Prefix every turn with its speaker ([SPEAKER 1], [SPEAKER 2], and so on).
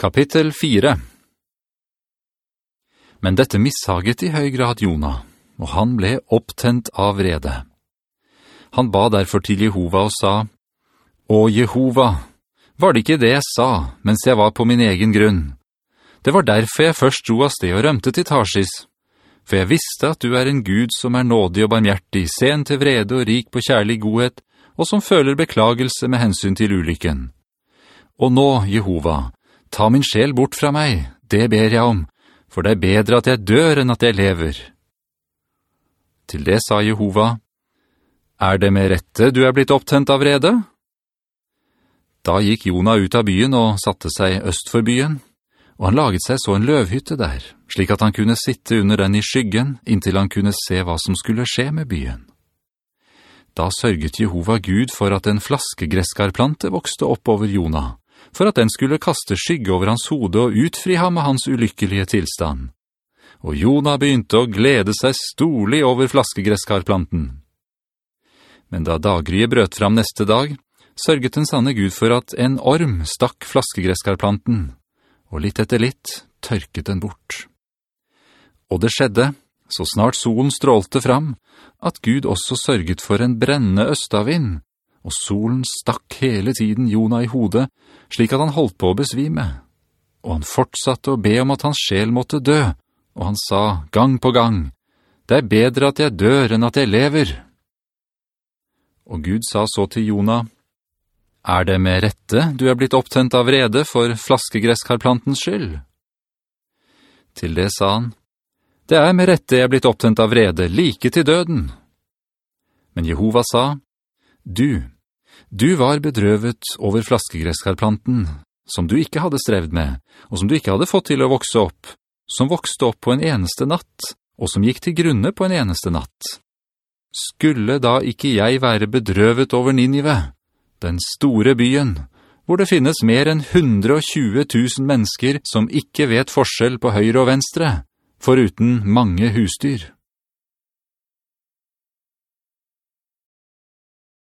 [SPEAKER 1] Kapittel 4 Men dette missaget i høy grad Jona, og han ble opptent av vrede. Han ba derfor til Jehova og sa, «Å Jehova, var det ikke det jeg sa, mens jeg var på min egen grunn? Det var derfor jeg først dro av sted og rømte til Tarsis, for jeg visste at du er en Gud som er nådig og barmhjertig, sen til vrede og rik på kjærlig godhet, og som føler beklagelse med hensyn til ulykken. Og nå, Jehova, Ta min sjel bort fra meg, det ber jeg om, for det er bedre at jeg dør enn at jeg lever. Til det sa Jehova, «Er det med rette du er blitt opptent av vrede?» Da gikk Jona ut av byen og satte seg øst for byen, og han laget seg så en løvhytte der, slik at han kunne sitte under den i skyggen, inntil han kunne se hva som skulle skje med byen. Da sørget Jehova Gud for at en flaskegreskarplante vokste opp over Jona, for at den skulle kaste skygge over hans hode og utfri ham av hans ulykkelige tilstand. Og Jona begynte å glede seg storlig over flaskegreskarplanten. Men da daggryet brøt fram neste dag, sørget den sanne Gud for at en orm stakk flaskegreskarplanten, og litt etter litt tørket den bort. Og det skjedde, så snart solen strålte fram, at Gud også sørget for en brennende østavind, og solen stakk hele tiden Jona i hodet, slik at han holdt på å besvime. Og han fortsatte å be om at hans sjel måtte dø, og han sa gang på gang, «Det er bedre at jeg dør enn at jeg lever.» Og Gud sa så til Jona, «Er det med rette du er blitt opptent av vrede for flaskegreskarplantens skyld?» Til det sa han, «Det er med rette jeg er blitt opptent av vrede, like til døden.» Men Jehova sa, du, du var bedrøvet over flaskegreskarplanten, som du ikke hadde strevd med, og som du ikke hadde fått til å vokse opp, som vokste opp på en eneste natt, og som gikk til grunne på en eneste natt. Skulle da ikke jeg være bedrøvet over Ninive, den store byen, hvor det finnes mer enn 120 000 mennesker som ikke vet forskjell på høyre og venstre, foruten mange husdyr?»